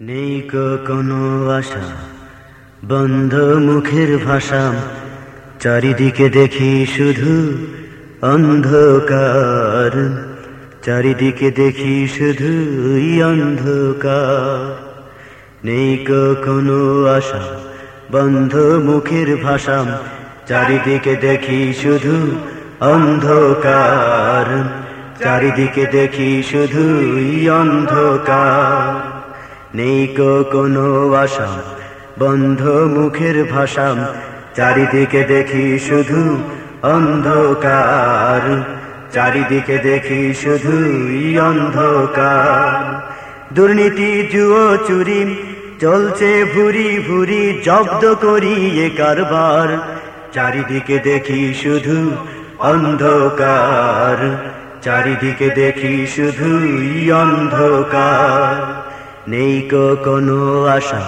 নেই কোনো আশা, বন্ধ মুখের ভাষা, চারিদিকে দেখি শুধু অন্ধকার, চারিদিকে দেখি শুধু অন্ধকার। নেই কোনো আশা, বন্ধ মুখের ভাষা, চারিদিকে দেখি শুধু অন্ধকার, চারিদিকে দেখি শুধু অন্ধকার। নেই কোনো আশা বন্ধ মুখের ভাষা চারিদিকে দেখি শুধু অন্ধকার, চারিদিকে দেখি শুধু অন্ধকার। দুর্নীতি, জুয়ো, চুরি, চলছে ভুরি ভুরি, জব্দ করি এ কারবার, চারিদিকে দেখি শুধু অন্ধকার, চারিদিকে দেখি শুধু অন্ধকার। নেই কোনো আশা।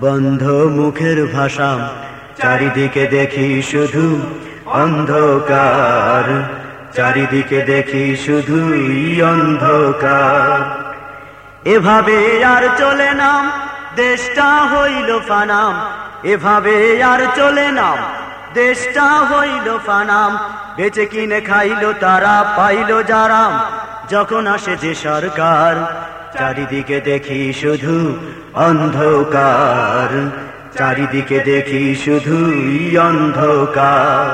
বন্ধ মুখের ভাষা, চারিদিকে দেখি শুধু অন্ধকার। চারিদিকে দেখি শুধু অন্ধকার। এভাবে আর চলে নাম দেশটা হইল ফানাম। এভাবে আর চলে নাম দেশটা হইল ফানাম। বেঁচে কিনে খাইল তারা, পাইল যারাম। যখন আসে যে সরকার চারিদিকে দেখি শুধু অন্ধকার। চারিদিকে দেখি শুধু অন্ধকার।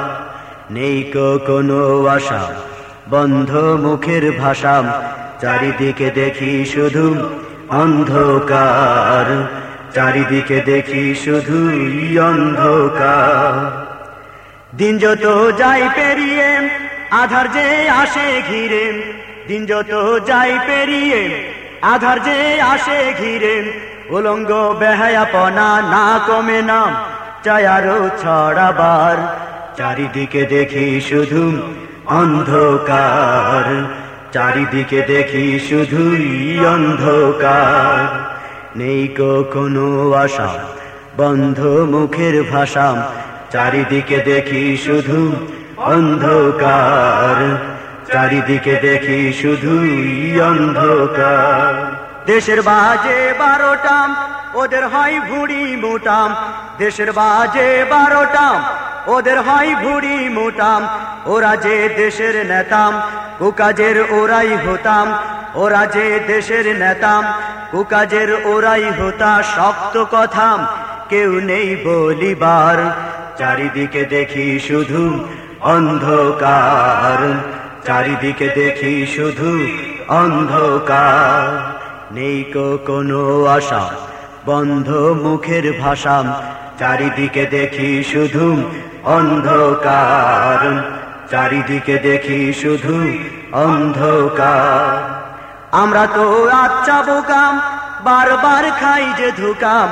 নেই কোনো আশা, বন্ধ মুখের ভাষা। চারিদিকে দেখি শুধু অন্ধকার। চারিদিকে দেখি শুধু অন্ধকার। দিন যত যাই পেরিয়ে, আধার যে আসে ঘিরে। দিন যত যাই পেরিয়ে আধার যে আসে ঘিরে, উলঙ্গ বেহায়াপনা না কমে নাম, চাই আরও ছড়াবার, চারিদিকে দেখি শুধু অন্ধকার, চারিদিকে দেখি শুধুই অন্ধকার। নেই কোনো আশা, বন্ধ মুখের ভাষা, চারিদিকে দেখি শুধু অন্ধকার। চারিদিকে দেখি শুধুই অন্ধকার। দেশের বাজে বারোটাম, ওদের হয় ভুড়ি মোটাম। দেশের বাজে বারোটাম, ওদের হয় ভুড়ি মোটাম। ওরা যে দেশের নেতাম, কুকাজের ওরাই হতাম। ওরা যে দেশের নেতাম, কুকাজের ওরাই হতা শক্ত কথাম। কেউ নেই বলিবার, চারিদিকে দেখি শুধু অন্ধকার। চারিদিকে দেখি শুধু অন্ধকার। নেই কোনো আশা, বন্ধ মুখের ভাষা। চারিদিকে দেখি শুধু অন্ধকার। চারিদিকে দেখি শুধু অন্ধকার। আমরা তো আচ্ছা বোকাম, বারবার খাই যে ধুকাম।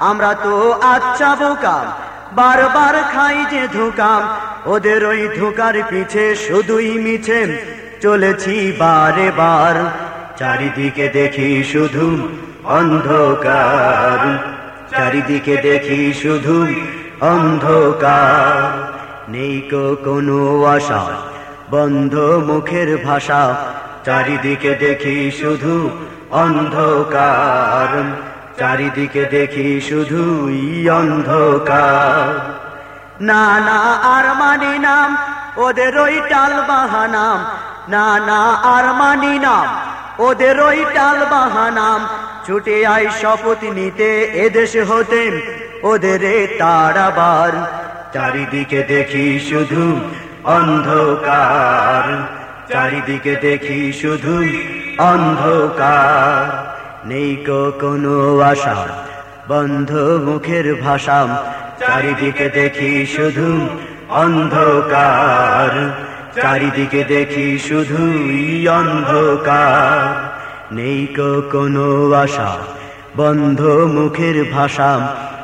আমরা তো আচ্ছা বোকাম, বারবার খাই যে ধুকাম। ওদের ওই ধোকার পিছে শুধুই মিছে। চলেছি বারে বার, চারিদিকে দেখি শুধু অন্ধকার। চারিদিকে দেখি শুধু অন্ধকার। নেই কোনো আশা, বন্ধ মুখের ভাষা। চারিদিকে দেখি শুধু অন্ধকার। চারিদিকে দেখি শুধুই অন্ধকার। না না আর মানি নাম, ওদের ওই টাল বাহানাম না না আর মানি নাম, ওদের ওই টাল বাহানাম ছুটে আই শপথ নিতে এদেশ হতে, ওদের তারাবার। চারিদিকে দেখি শুধু অন্ধকার। চারিদিকে দেখি শুধু অন্ধকার। নেই কোনো আশা। বন্ধ মুখের ভাষা, চারিদিকে দেখি শুধু অন্ধকার। চারিদিকে দেখি শুধুই অন্ধকার। নেই কোনো আশা, বন্ধ মুখের ভাষা,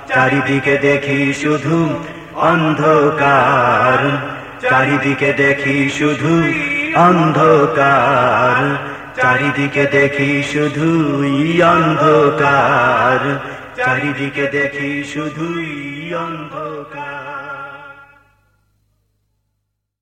চারিদিকে দেখি শুধু অন্ধকার। চারিদিকে দেখি শুধু অন্ধকার। চারিদিকে দেখি শুধুই অন্ধকার। চারিদিকে দেখি শুধুই অন্ধকার।